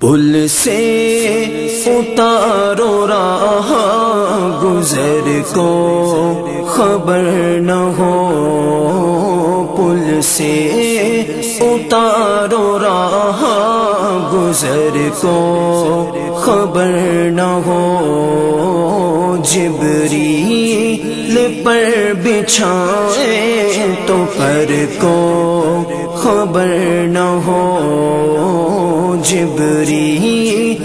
پل سے اتارو رہا گزر کو خبر نہ ہو۔ پل سے اتارو رہا گزر کو خبر نہ ہو۔ جبری پر بچھائے تو پر کو خبر نہ ہو۔ جبری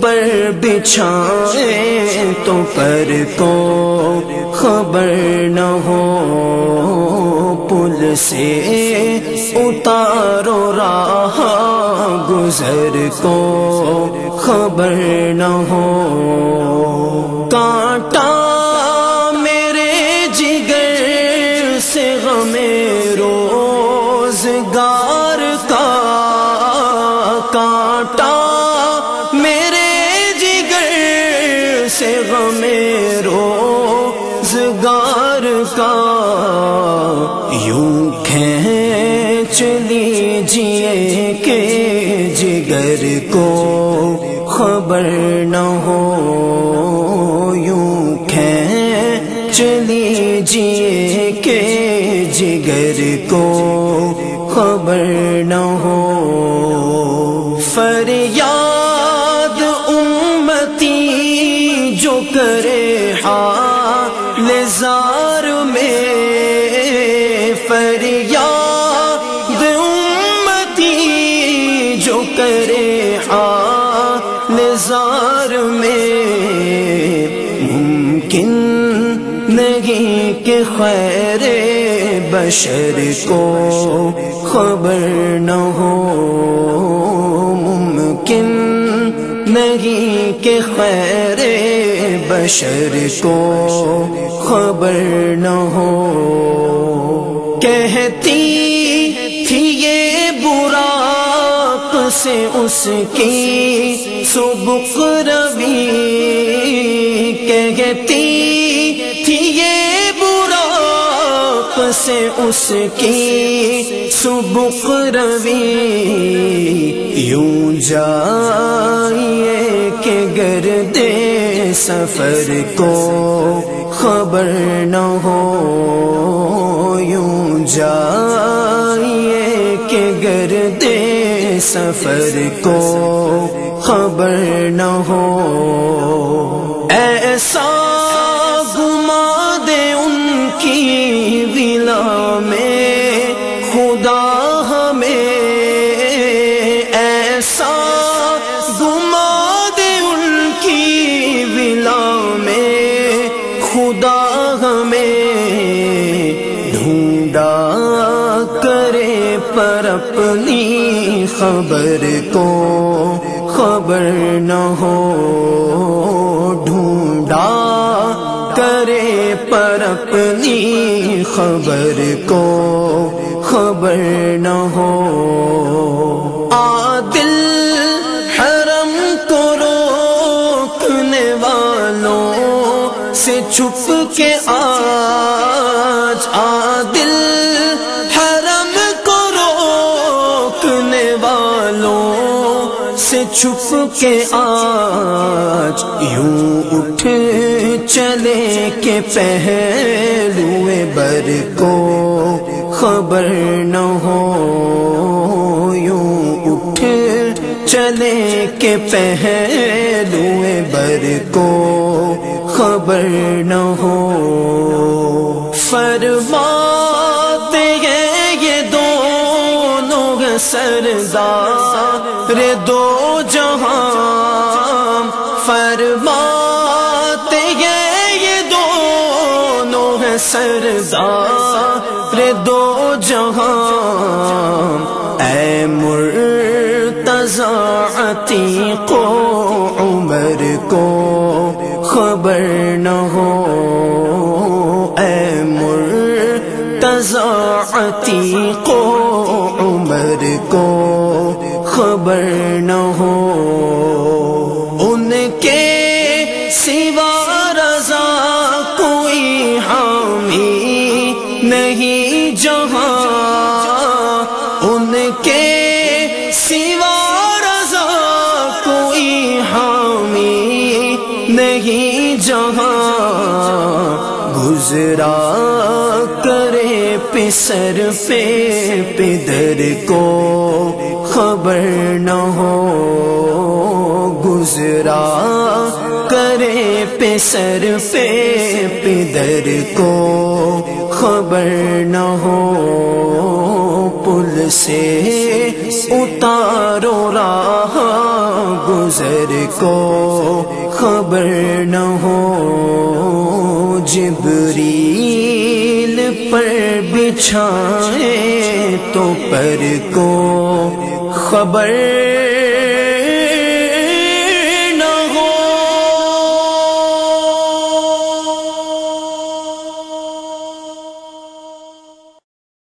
پر بچھائے تو پر کو خبر نہ ہو۔ پل سے اتارو راہ گزر کو خبر نہ ہو۔ کانٹا میرے جگر سے غمے روزگار روزگار کا یوں کھینچ لیجیے کہ جگر کو خبر نہ ہو، یوں کھینچ لیجیے کہ جگر کو خبر نہ فریاد امتی جو کرے حال زار میں ممکن نہیں کہ خیر بشر کو خبر نہ ہو۔ ممکن نہیں کہ خیر بشر کو خبر نہ ہو۔ کہتی تھی یہ برا سے اس کی سبق روی۔ کہتی تھی یہ برا سے اس کی سبق روی۔ یوں جائیے کہ گردے سفر کو خبر نہ ہو۔ سفر کو خبر نہ ہو۔ ایسا گما دے ان کی ولا میں، خدا ہمیں۔ ایسا گما دے ان کی ولا میں، خدا ہمیں۔ ڈھونڈا کرے پر اپنی خبر کو خبر نہ ہو ڈھونڈا کرے پر اپنی خبر کو خبر نہ ہو عادل حرم کو روکنے والوں سے چھپ کے آج عادل چھپ کے آج یوں اٹھ چلے کے پہلوے بر کو خبر نہ ہو، یوں اٹھ چلے کے پہلوے بر کو خبر نہ ہو۔ فرماتے ہیں یہ دونوں سردار دو جہاں فرماتے ہیں، یہ دونوں سردار دو جہاں۔ اے مرتضی کو عمر کو خبر نہ ہو۔ اے مرتضی کو عمر کو خبر نہ ہو۔ سوا رضا کوئی حامی نہیں جہاں ان کے سوا رضا کوئی حامی نہیں جہاں گزرا کرے پسر پہ پدر کو خبر نہ ہو گزرا کرے پسر پہ پدر کو خبر نہ ہو، پل سے اتارو راہ گزر کو خبر نہ ہو۔ جبریل پر بچھائے تو پر کو خبر